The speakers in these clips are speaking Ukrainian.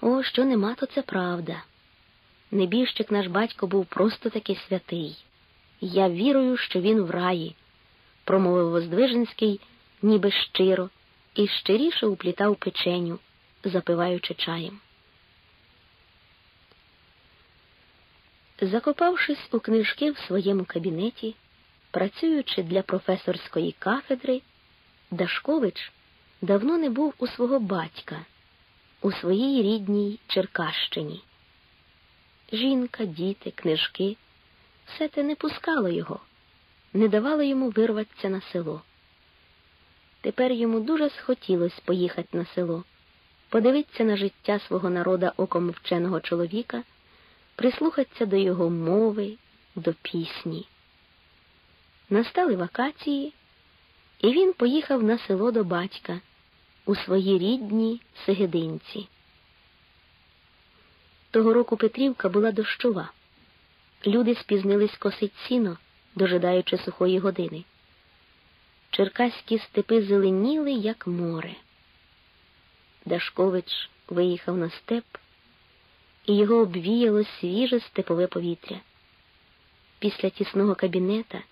О, що нема, то це правда. Небіжчик наш батько був просто таки святий. Я вірую, що він в раї, промовив Воздвиженський, ніби щиро, і щиріше уплітав печеню, запиваючи чаєм. Закопавшись у книжки в своєму кабінеті, працюючи для професорської кафедри, Дашкович давно не був у свого батька, у своїй рідній Черкащині. Жінка, діти, книжки все те не пускало його, не давало йому вирватися на село. Тепер йому дуже схотілося поїхати на село, подивитися на життя свого народа оком вченого чоловіка, прислухатися до його мови, до пісні. Настали вакації, і він поїхав на село до батька у свої рідні Сегединці. Того року Петрівка була дощова. Люди спізнились косить сіно, дожидаючи сухої години. Черкаські степи зеленіли, як море. Дашкович виїхав на степ, і його обвіяло свіже степове повітря. Після тісного кабінета,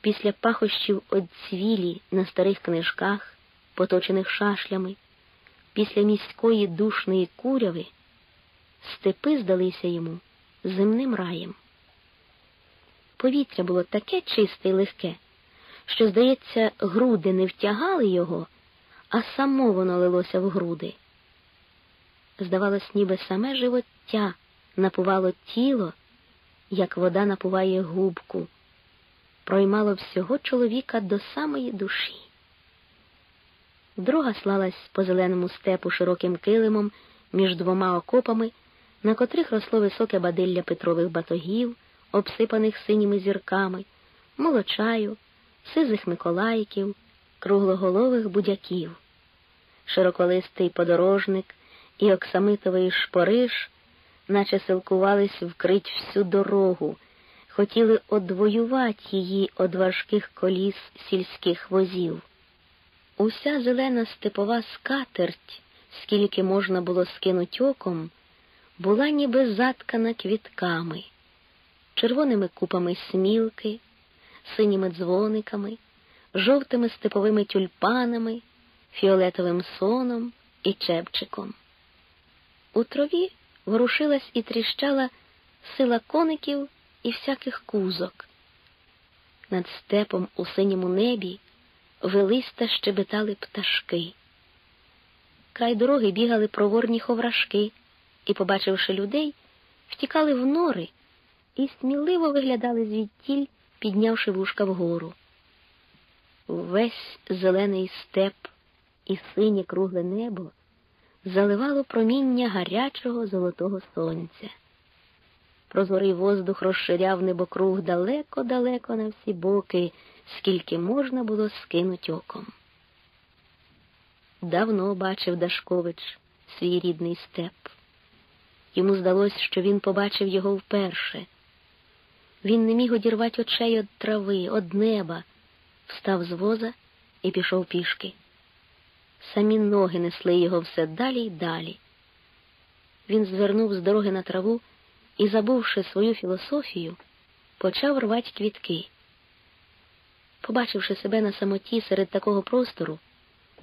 після пахощів одцвілі на старих книжках, поточених шашлями, після міської душної куряви, степи здалися йому земним раєм. Повітря було таке чисте і легке, що, здається, груди не втягали його, а само воно лилося в груди. Здавалось, ніби саме живоття напувало тіло, як вода напуває губку, проймало всього чоловіка до самої душі. Друга слалась по зеленому степу широким килимом між двома окопами на котрих росло високе бадилля петрових батогів, обсипаних синіми зірками, молочаю, сизих миколайків, круглоголових будяків, широколистий подорожник і оксамитовий шпориш, наче силкувались вкрить всю дорогу, хотіли одвоювати її од важких коліс сільських возів. Уся зелена степова скатерть, скільки можна було скинуть оком, була ніби заткана квітками, червоними купами смілки, синіми дзвониками, жовтими степовими тюльпанами, фіолетовим соном і чепчиком. У траві ворушилась і тріщала сила коників і всяких кузок. Над степом у синьому небі велись та щебетали пташки. Край дороги бігали проворні ховрашки і, побачивши людей, втікали в нори і сміливо виглядали звідтіль, піднявши вушка вгору. Весь зелений степ і синє кругле небо заливало проміння гарячого золотого сонця. Прозорий воздух розширяв небокруг далеко-далеко на всі боки, скільки можна було скинуть оком. Давно бачив Дашкович свій рідний степ. Йому здалось, що він побачив його вперше. Він не міг одірвати очей від трави, од неба, встав з воза і пішов пішки. Самі ноги несли його все далі й далі. Він звернув з дороги на траву і, забувши свою філософію, почав рвати квітки. Побачивши себе на самоті серед такого простору,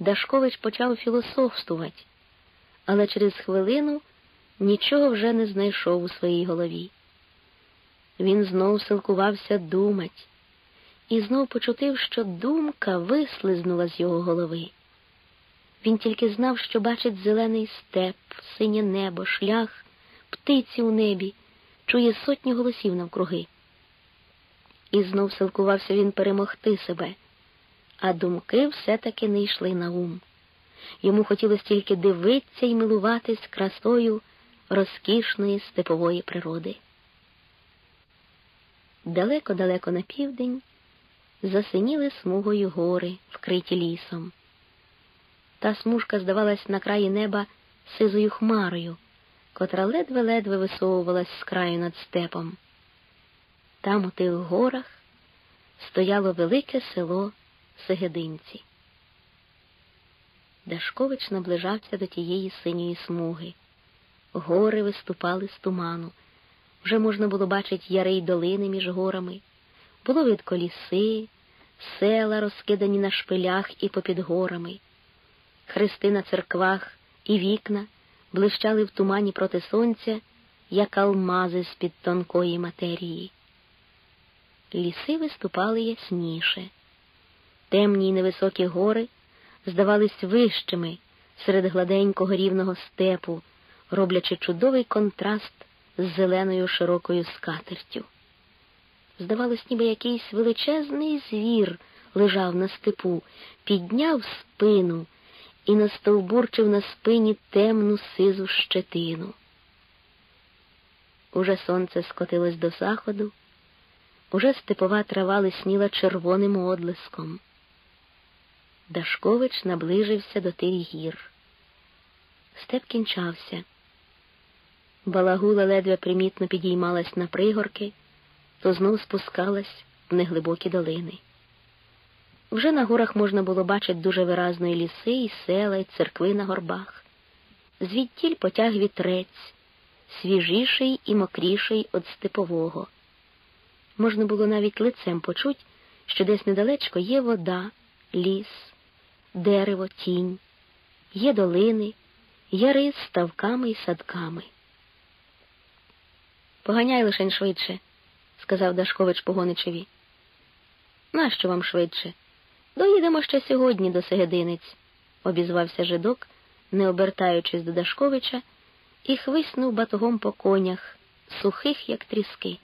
Дашкович почав філософствувати, але через хвилину нічого вже не знайшов у своїй голові. Він знов силкувався думать, і знов почутив, що думка вислизнула з його голови. Він тільки знав, що бачить зелений степ, синє небо, шлях, птиці у небі, чує сотні голосів навкруги. І знов силкувався він перемогти себе, а думки все-таки не йшли на ум. Йому хотілося тільки дивитися і милуватись красою розкішної степової природи. Далеко-далеко на південь засиніли смугою гори, вкриті лісом. Та смужка здавалась на краї неба сизою хмарою, котра ледве-ледве висовувалась з краю над степом. Там, у тих горах, стояло велике село Сегединці. Дашкович наближався до тієї синьої смуги. Гори виступали з туману. Вже можна було бачити яри й долини між горами. Було видко ліси, села, розкидані на шпилях і попід горами. Хрести на церквах і вікна блищали в тумані проти сонця, як алмази з-під тонкої матерії. Ліси виступали ясніше. Темні й невисокі гори здавались вищими серед гладенького рівного степу, роблячи чудовий контраст з зеленою широкою скатертю. Здавалось, ніби якийсь величезний звір лежав на степу, підняв спину і настовбурчив на спині темну сизу щетину. Уже сонце скотилось до заходу, уже степова трава лисніла червоним одлиском. Дашкович наближився до тих гір. Степ кінчався. Балагула ледве примітно підіймалась на пригорки, то знов спускалась в неглибокі долини. Вже на горах можна було бачити дуже виразно ліси, і села, і церкви на горбах. Звідтіль потяг вітрець, свіжіший і мокріший від степового. Можна було навіть лицем почуть, що десь недалечко є вода, ліс, дерево, тінь, є долини, яри з ставками і садками. Поганяй лишень швидше, сказав Дашкович Погоничеві. Нащо вам швидше? Доїдемо ще сьогодні до Сегединець, обізвався жидок, не обертаючись до Дашковича, і хвиснув батогом по конях, сухих, як тріски.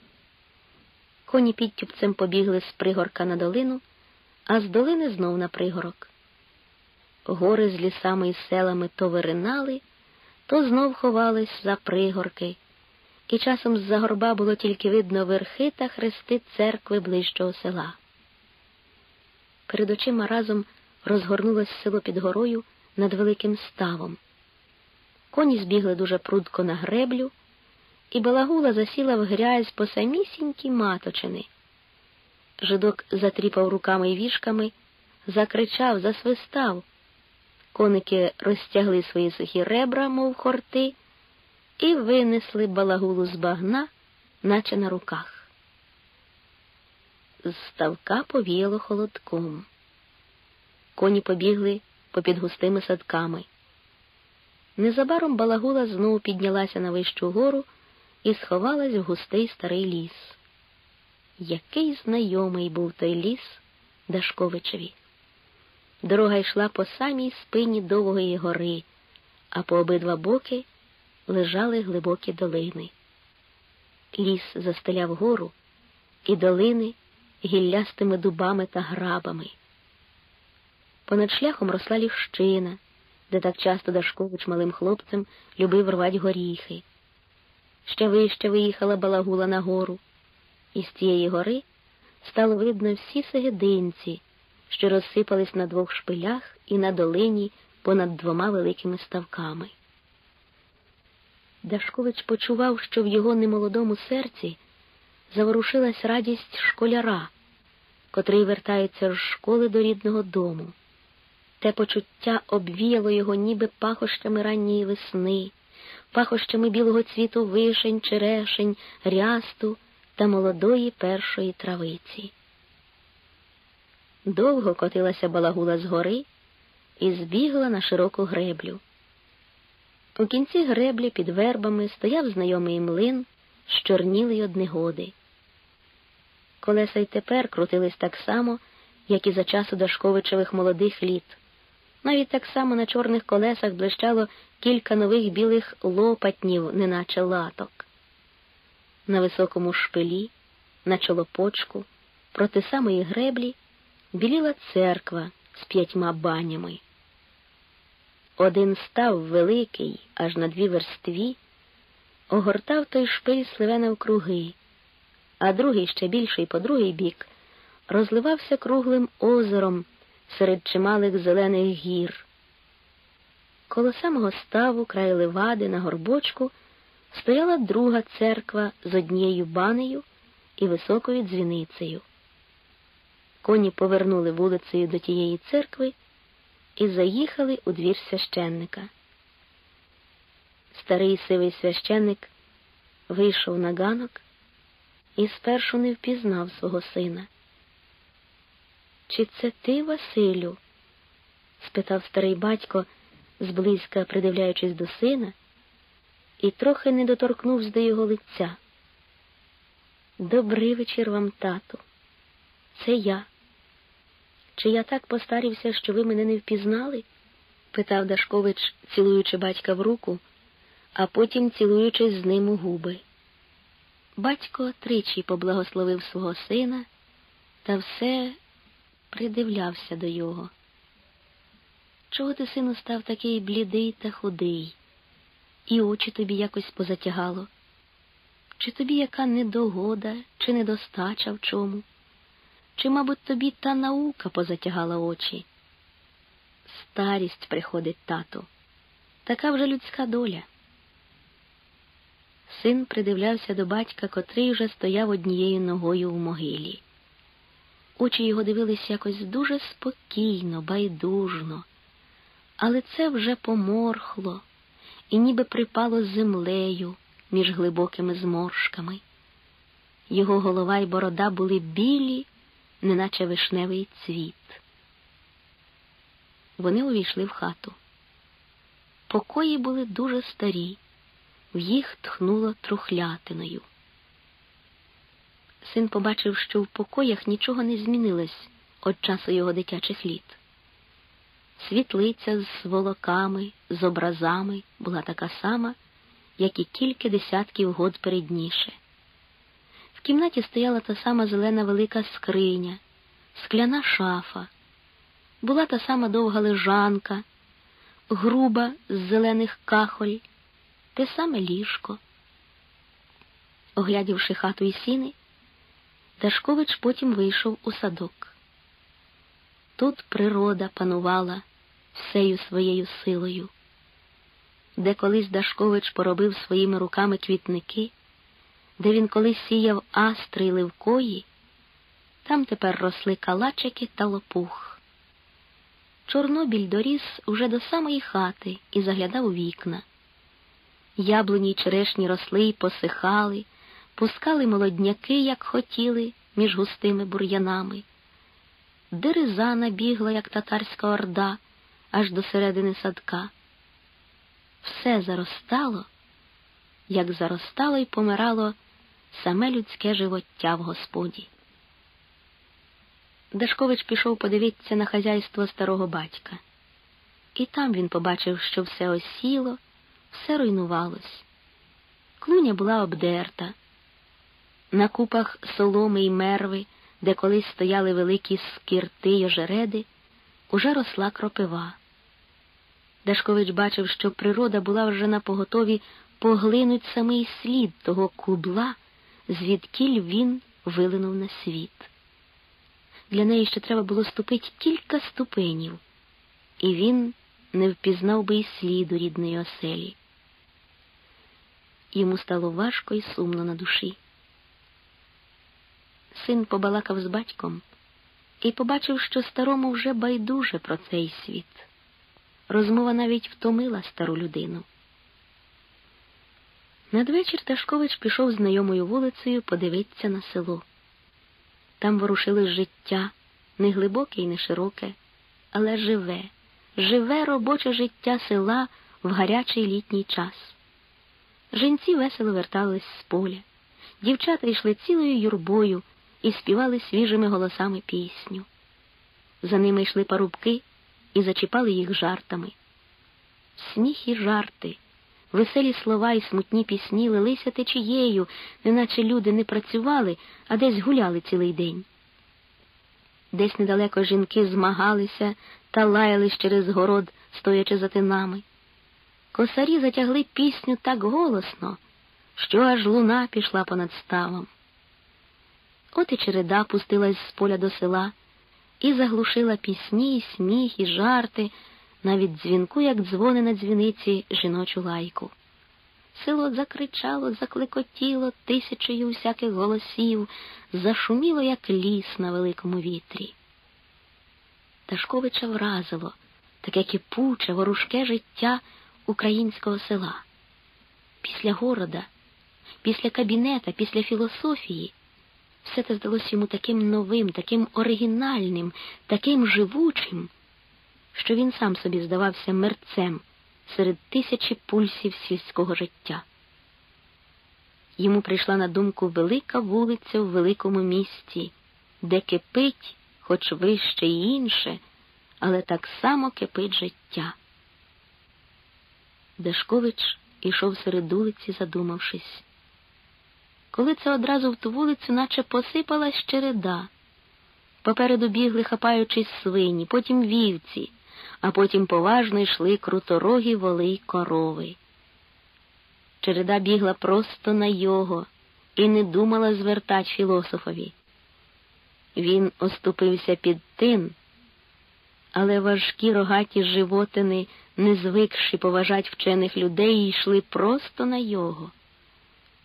Коні підтюпцем побігли з пригорка на долину, а з долини знов на пригорок. Гори з лісами і селами то виринали, то знов ховались за пригорки, і часом з-за горба було тільки видно верхи та хрести церкви ближчого села. Перед очима разом розгорнулось село під горою над великим ставом. Коні збігли дуже прудко на греблю, і балагула засіла в грязь по самісінькій маточини. Жидок затріпав руками й вішками, закричав, засвистав. Коники розтягли свої сухі ребра, мов хорти, і винесли балагулу з багна, наче на руках. З ставка повіяло холодком. Коні побігли попід густими садками. Незабаром балагула знову піднялася на вищу гору і сховалась в густий старий ліс. Який знайомий був той ліс Дашковичеві. Дорога йшла по самій спині довгої гори, а по обидва боки лежали глибокі долини. Ліс застеляв гору і долини гіллястими дубами та грабами. Понад шляхом росла лівщина, де так часто Дашкович малим хлопцем любив рвать горіхи. Ще вище виїхала балагула на гору, з цієї гори стало видно всі сегединці, що розсипались на двох шпилях і на долині понад двома великими ставками. Дашкович почував, що в його немолодому серці заворушилась радість школяра, котрий вертається з школи до рідного дому. Те почуття обвіяло його ніби пахощами ранньої весни, пахощами білого цвіту вишень, черешень, рясту та молодої першої травиці. Довго котилася балагула з гори і збігла на широку греблю. У кінці греблі під вербами стояв знайомий млин з чорнілої однегоди. Колеса й тепер крутились так само, як і за часу Дашковичевих молодих літ. Навіть так само на чорних колесах блищало кілька нових білих лопатнів, неначе латок. На високому шпилі, на чолопочку, проти самої греблі, біліла церква з п'ятьма банями. Один став великий, аж на дві верстві, огортав той шпиль сливе округи, а другий, ще більший по другий бік, розливався круглим озером серед чималих зелених гір. Коло самого ставу, край левади, на горбочку, стояла друга церква з однією банею і високою дзвіницею. Коні повернули вулицею до тієї церкви і заїхали у двір священника. Старий сивий священник вийшов на ганок і спершу не впізнав свого сина. Чи це ти, Василю? спитав старий батько, зблизька придивляючись до сина, і трохи не доторкнувся до його лиця. Добрий вечір вам, тату. Це я. Чи я так постарівся, що ви мене не впізнали? питав Дашкович, цілуючи батька в руку, а потім цілуючись з ним у губи. Батько тричі поблагословив свого сина та все придивлявся до його. Чого ти, сину, став такий блідий та худий, і очі тобі якось позатягало? Чи тобі яка недогода, чи недостача в чому? Чи, мабуть, тобі та наука позатягала очі? Старість приходить тату, така вже людська доля. Син придивлявся до батька, котрий вже стояв однією ногою у могилі. Очі його дивились якось дуже спокійно, байдужно, але це вже поморхло і ніби припало землею між глибокими зморшками. Його голова й борода були білі, неначе вишневий цвіт. Вони увійшли в хату. Покої були дуже старі, в їх тхнуло трухлятиною. Син побачив, що в покоях нічого не змінилось від часу його дитячих літ. Світлиця з волоками, з образами була така сама, як і кілька десятків год передніше. В кімнаті стояла та сама зелена велика скриня, скляна шафа, була та сама довга лежанка, груба з зелених кахоль, те саме ліжко. Оглядівши хату і сіни, Дашкович потім вийшов у садок. Тут природа панувала всею своєю силою. Де колись Дашкович поробив своїми руками квітники, де він колись сіяв астри й ливкої, там тепер росли калачики та лопух. Чорнобіль доріс уже до самої хати і заглядав у вікна. Яблуні й черешні росли й посихали, пускали молодняки, як хотіли, між густими бур'янами. Дереза набігла, як татарська орда, аж до середини садка. Все заростало, як заростало й помирало саме людське живоття в господі. Дашкович пішов подивитися на хазяйство старого батька. І там він побачив, що все осіло, все руйнувалось. Клуня була обдерта. На купах соломи й мерви, де колись стояли великі скірти й ожереди, уже росла кропива. Дашкович бачив, що природа була вже на поготові поглинуть самий слід того кубла, звідкіль він вилинув на світ. Для неї ще треба було ступити кілька ступенів, і він не впізнав би й сліду рідної оселі. Йому стало важко і сумно на душі. Син побалакав з батьком і побачив, що старому вже байдуже про цей світ. Розмова навіть втомила стару людину. Надвечір Ташкович пішов знайомою вулицею подивитися на село. Там ворушилось життя, не глибоке і не широке, але живе, живе робоче життя села в гарячий літній час. Жінці весело вертались з поля, дівчата йшли цілою юрбою і співали свіжими голосами пісню. За ними йшли парубки і зачіпали їх жартами. Сміх і жарти, веселі слова і смутні пісні лилися течією, неначе люди не працювали, а десь гуляли цілий день. Десь недалеко жінки змагалися та лаялись через город, стоячи за тинами. Косарі затягли пісню так голосно, що аж луна пішла понад ставом. От і череда пустилась з поля до села і заглушила пісні, і сміх, і жарти, навіть дзвінку, як дзвони на дзвіниці, жіночу лайку. Село закричало, заклекотіло тисячею всяких голосів, зашуміло, як ліс на великому вітрі. Ташковича вразило таке кипуче, ворушке життя українського села. після города, після кабінета, після філософії. Все це здалося йому таким новим, таким оригінальним, таким живучим, що він сам собі здавався мерцем серед тисячі пульсів сільського життя. Йому прийшла на думку велика вулиця в великому місті, де кипить, хоч вище і інше, але так само кипить життя. Дашкович ішов серед вулиці, задумавшись. Коли це одразу в ту вулицю, наче посипалась череда. Попереду бігли, хапаючись свині, потім вівці, а потім поважно йшли круторогі воли й корови. Череда бігла просто на його і не думала звертать філософові. Він оступився під тин, але важкі рогаті животини, не звикши поважать вчених людей, йшли просто на його.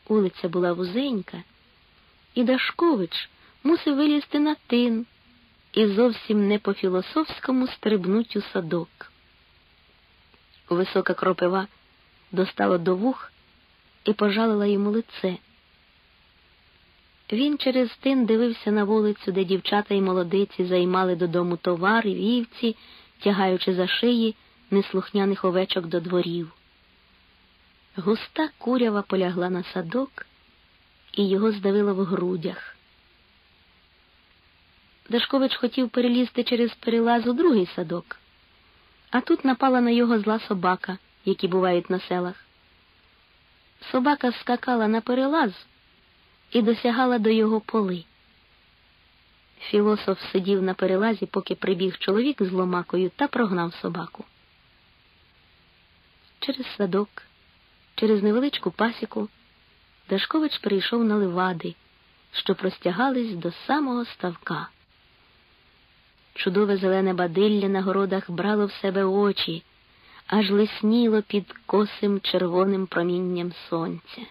Улиця була вузенька, і Дашкович мусив вилізти на тин і зовсім не по-філософському стрибнуть у садок. Висока кропива достала до вух і пожалила йому лице. Він через тин дивився на вулицю, де дівчата й молодиці займали додому товар і вівці, тягаючи за шиї неслухняних овечок до дворів. Густа курява полягла на садок, і його здавило в грудях. Дашкович хотів перелізти через перелаз у другий садок, а тут напала на його зла собака, які бувають на селах. Собака скакала на перелаз і досягала до його поли. Філософ сидів на перелазі, поки прибіг чоловік з ломакою та прогнав собаку. Через садок, через невеличку пасіку, Дашкович прийшов на ливади, що простягались до самого ставка. Чудове зелене бадилля на городах брало в себе очі, аж лисніло під косим червоним промінням сонця.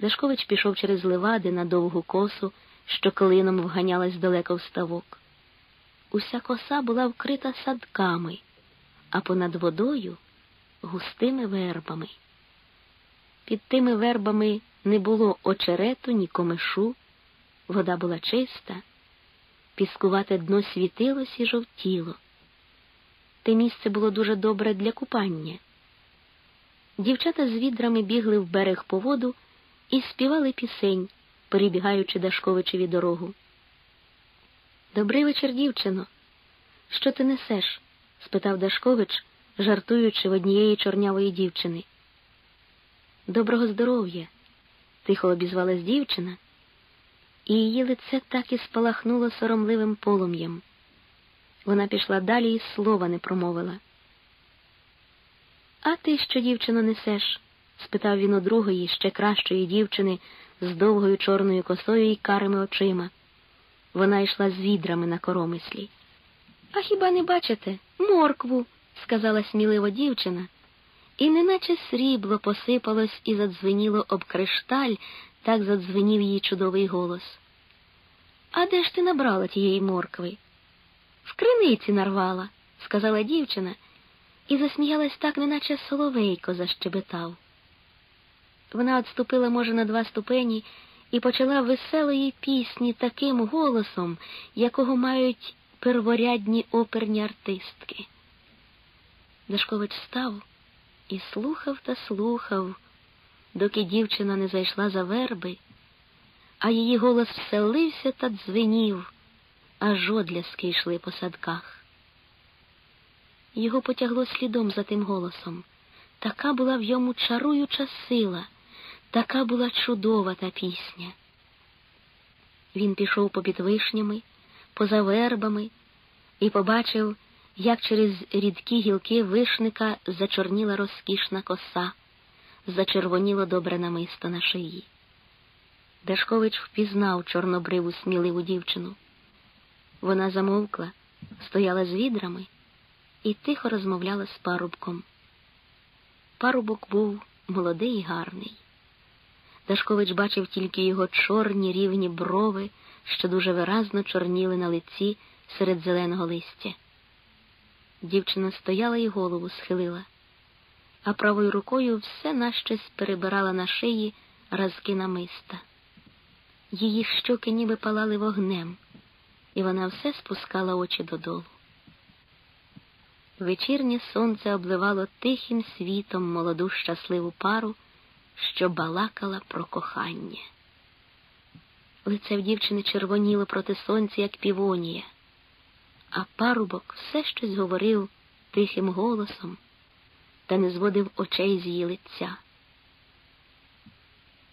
Дашкович пішов через ливади на довгу косу, що клином вганялась далеко в ставок. Уся коса була вкрита садками, а понад водою густими вербами. Під тими вербами не було очерету, ні комишу, вода була чиста, піскувате дно світилось і жовтіло. Те місце було дуже добре для купання. Дівчата з відрами бігли в берег по воду і співали пісень, перебігаючи Дашковичеві дорогу. Добрий вечір, дівчино. Що ти несеш? спитав Дашкович, жартуючи в однієї чорнявої дівчини. Доброго здоров'я, тихо обізвалась дівчина, і її лице так і спалахнуло соромливим полум'ям. Вона пішла далі і слова не промовила. А ти що, дівчино, несеш? спитав він у другої, ще кращої дівчини з довгою чорною косою і карими очима. Вона йшла з відрами на коромислі. А хіба не бачите? Моркву, сказала сміливо дівчина, і неначе срібло посипалось і задзвеніло об кришталь, так задзвенів її чудовий голос. А де ж ти набрала тієї моркви? В криниці нарвала, сказала дівчина, і засміялась так, неначе соловейко защебетав. Вона отступила, може, на два ступені і почала веселої пісні таким голосом, якого мають перворядні оперні артистки. Дашкович став і слухав та слухав, доки дівчина не зайшла за верби, а її голос вселився та дзвенів, аж одляски йшли по садках. Його потягло слідом за тим голосом. Така була в йому чаруюча сила. Така була чудова та пісня. Він пішов попід вишнями, поза вербами і побачив, як через рідкі гілки вишника зачорніла розкішна коса, зачервоніло добре намисто на шиї. Дашкович впізнав чорнобриву сміливу дівчину. Вона замовкла, стояла з відрами і тихо розмовляла з парубком. Парубок був молодий і гарний. Дашкович бачив тільки його чорні рівні брови, що дуже виразно чорніли на лиці серед зеленого листя. Дівчина стояла і голову схилила, а правою рукою все нащось перебирала на шиї разки намиста. Її щоки ніби палали вогнем, і вона все спускала очі додолу. Вечірнє сонце обливало тихим світом молоду щасливу пару, що балакала про кохання. Лице в дівчини червоніло проти сонця, як півонія, а парубок все щось говорив тихим голосом та не зводив очей з її лиця.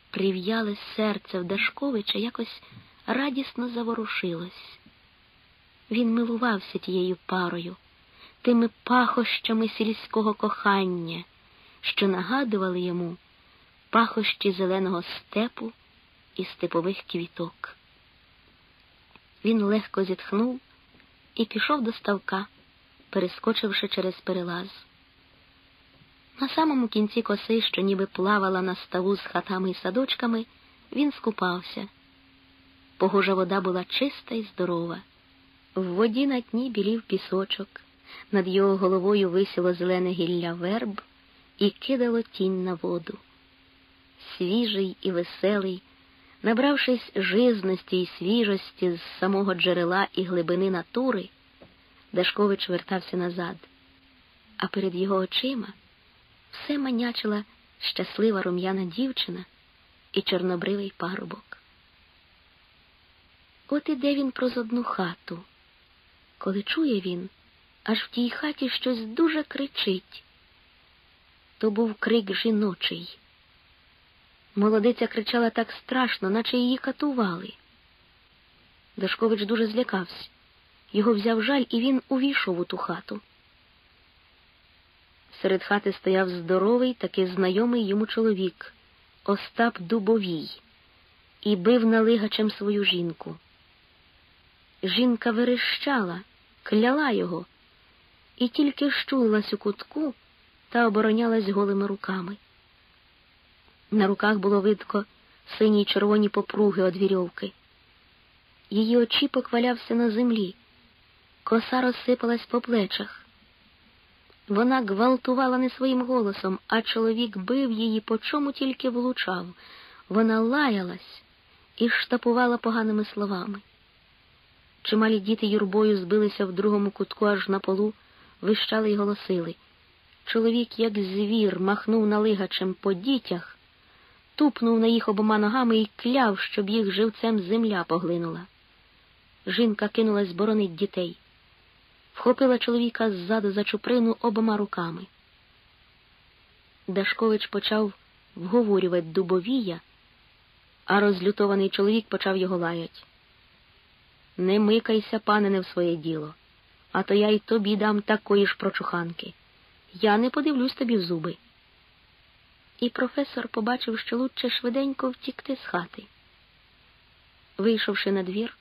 Прив'яле серце в Дашковича якось радісно заворушилось. Він милувався тією парою, тими пахощами сільського кохання, що нагадували йому пахощі зеленого степу і степових квіток. Він легко зітхнув і пішов до ставка, перескочивши через перелаз. На самому кінці коси, що ніби плавала на ставу з хатами і садочками, він скупався. Погожа вода була чиста і здорова. В воді на дні білів пісочок, над його головою висіло зелене гілля верб і кидало тінь на воду. Свіжий і веселий, набравшись жизності і свіжості з самого джерела і глибини натури, Дашкович вертався назад, а перед його очима все манячила щаслива рум'яна дівчина і чорнобривий парубок. От іде він проз одну хату, коли чує він, аж в тій хаті щось дуже кричить. То був крик жіночий. Молодиця кричала так страшно, наче її катували. Дашкович дуже злякався. Його взяв жаль, і він увійшов у ту хату. Серед хати стояв здоровий, такий знайомий йому чоловік Остап Дубовій, і бив налигачем свою жінку. Жінка верещала, кляла його, і тільки щулилась у кутку та оборонялась голими руками. На руках було видко сині й червоні попруги од вірьовки. Її очіпок валявся на землі, коса розсипалась по плечах. Вона гвалтувала не своїм голосом, а чоловік бив її, по чому тільки влучав. Вона лаялась і штапувала поганими словами. Чималі діти юрбою збилися в другому кутку аж на полу, вищали й голосили. Чоловік, як звір, махнув налигачем по дітях, тупнув на їх обома ногами і кляв, щоб їх живцем земля поглинула. Жінка кинулась боронить дітей вхопила чоловіка ззаду за чуприну обома руками. Дашкович почав вговорювати дубовія, а розлютований чоловік почав його лаять. Не микайся, пане, не в своє діло, а то я й тобі дам такої ж прочуханки. Я не подивлюсь тобі в зуби. І професор побачив, що лучше швиденько втікти з хати. Вийшовши на двір,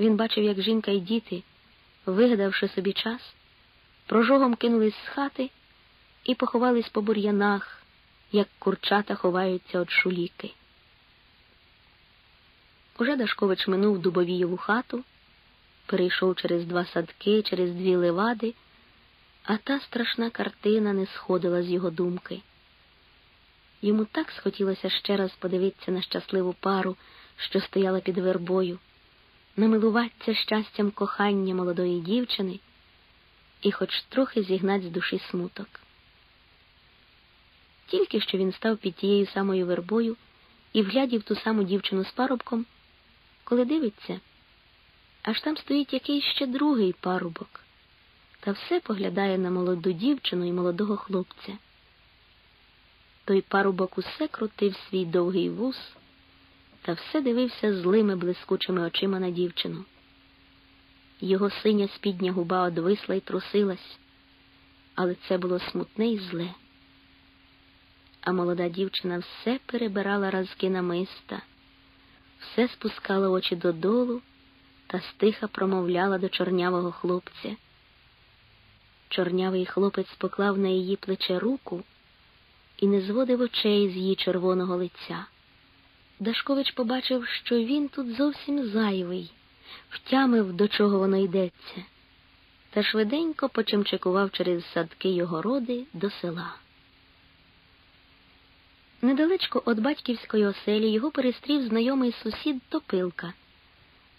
він бачив, як жінка і діти вигадавши собі час, прожогом кинулись з хати і поховались по бур'янах, як курчата ховаються від шуліки. Уже Дашкович минув Дубовієву хату, перейшов через два садки, через дві левади, а та страшна картина не сходила з його думки. Йому так схотілося ще раз подивитися на щасливу пару, що стояла під вербою намилуватися щастям кохання молодої дівчини і хоч трохи зігнать з душі смуток. Тільки що він став під тією самою вербою і вглядів ту саму дівчину з парубком, коли дивиться, аж там стоїть якийсь ще другий парубок, та все поглядає на молоду дівчину і молодого хлопця. Той парубок усе крутив свій довгий вус та все дивився злими блискучими очима на дівчину. Його синя спідня губа одвисла й трусилась, але це було смутне й зле. А молода дівчина все перебирала разки намиста, все спускала очі додолу та стиха промовляла до чорнявого хлопця. Чорнявий хлопець поклав на її плече руку і не зводив очей з її червоного лиця. Дашкович побачив, що він тут зовсім зайвий, втямив, до чого воно йдеться, та швиденько почимчикував через садки й огороди до села. Недалечко від батьківської оселі його перестрів знайомий сусід Топилка.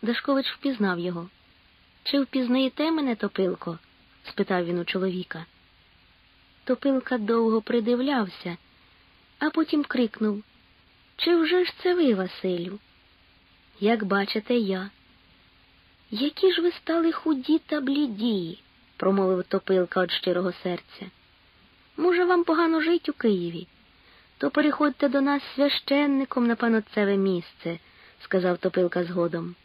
Дашкович впізнав його. Чи впізнаєте мене, Топилко? спитав він у чоловіка. Топилка довго придивлявся, а потім крикнув Чи вже ж це ви, Василю? Як бачите, я. Які ж ви стали худі та бліді, промовив Топилка від щирого серця. Може, вам погано жить у Києві? То переходьте до нас священником на панотцеве місце, сказав Топилка згодом.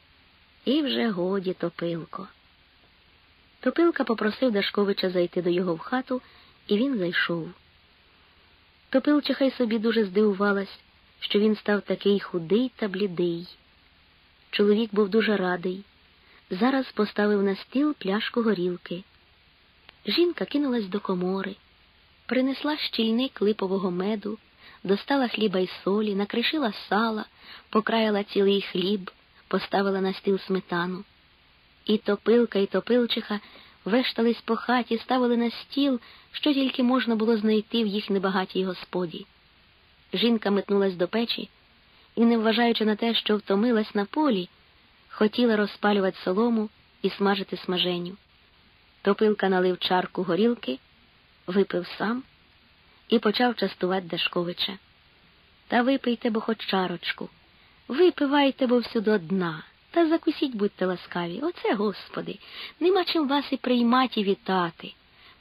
І вже годі, Топилко. Топилка попросив Дашковича зайти до його в хату, і він зайшов. Топилчиха й собі дуже здивувалась, що він став такий худий та блідий. Чоловік був дуже радий. Зараз поставив на стіл пляшку горілки. Жінка кинулась до комори, принесла щільник липового меду, достала хліба й солі, накришила сала, покраяла цілий хліб, поставила на стіл сметану. І топилка, і топилчиха вештались по хаті, ставили на стіл, що тільки можна було знайти в їх небагатій господі. Жінка метнулась до печі і, не вважаючи на те, що втомилась на полі, хотіла розпалювати солому і смажити смаженю. Топилка налив чарку горілки, випив сам і почав частувати Дашковича. Та випийте бо хоч чарочку, випивайте бо всю до дна, та закусіть, будьте ласкаві. Оце, Господи, нема чим вас і приймати і вітати.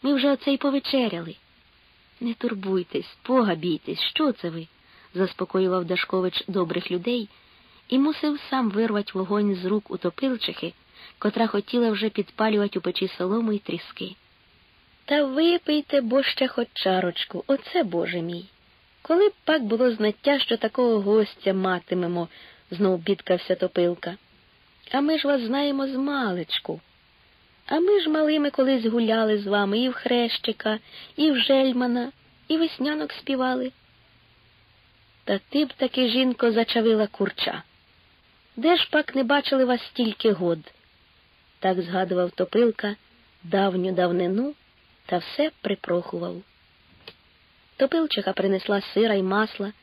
Ми вже оце й повечеряли. Не турбуйтесь, погабійтесь, що це ви? заспокоював Дашкович добрих людей і мусив сам вирвати вогонь з рук утопилчихи, котра хотіла вже підпалювати у печі солому й тріски. Та випийте, бо ще хоч чарочку, оце Боже мій. Коли б пак було знаття, що такого гостя матимемо, знов бідкався топилка. А ми ж вас знаємо з маличку. А ми ж малими колись гуляли з вами і в хрещика, і в жельмана, і веснянок співали. Та ти б таки, жінко, зачавила курча. Де ж пак не бачили вас стільки год? Так згадував топилка давню давнину та все припрохував. Топилчиха принесла сира й масла,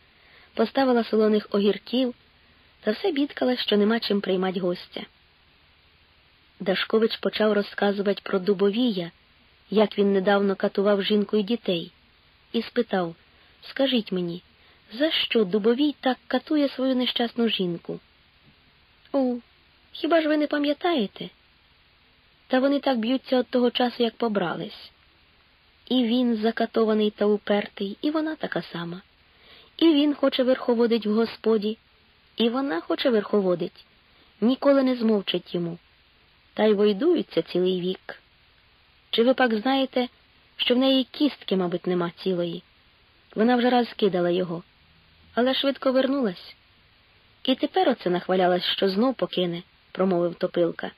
поставила солоних огірків та все бідкала, що нема чим приймать гостя. Дашкович почав розказувати про дубовія, як він недавно катував жінку і дітей, і спитав Скажіть мені, за що дубовій так катує свою нещасну жінку? О, хіба ж ви не пам'ятаєте? Та вони так б'ються від того часу, як побрались. І він закатований та упертий, і вона така сама. І він хоче верховодить в Господі, і вона хоче верховодить, ніколи не змовчить йому, та й войдуються цілий вік. Чи ви пак знаєте, що в неї кістки, мабуть, нема цілої? Вона вже раз кидала його, але швидко вернулась. І тепер оце нахвалялась, що знов покине, промовив топилка.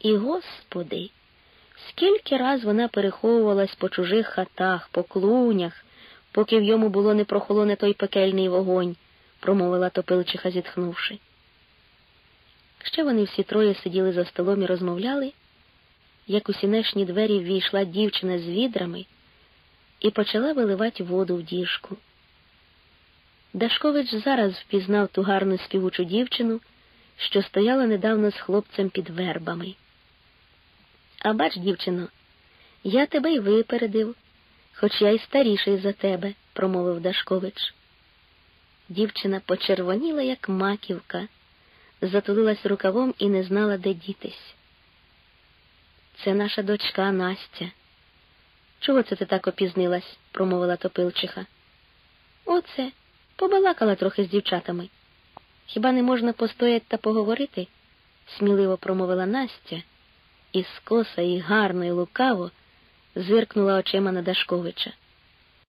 І, господи, скільки раз вона переховувалась по чужих хатах, по клунях, поки в йому було не прохолоне той пекельний вогонь, промовила топилчиха, зітхнувши. Ще вони всі троє сиділи за столом і розмовляли, як у сінешні двері ввійшла дівчина з відрами і почала виливати воду в діжку. Дашкович зараз впізнав ту гарну співучу дівчину, що стояла недавно з хлопцем під вербами. А бач, дівчино, я тебе й випередив, хоч я й старіший за тебе, промовив Дашкович. Дівчина почервоніла, як маківка, затулилась рукавом і не знала, де дітись. Це наша дочка Настя. Чого це ти так опізнилась? промовила топилчиха. Оце, побалакала трохи з дівчатами. Хіба не можна постояти та поговорити? сміливо промовила Настя, і скоса, і гарно, і лукаво зиркнула очима на Дашковича.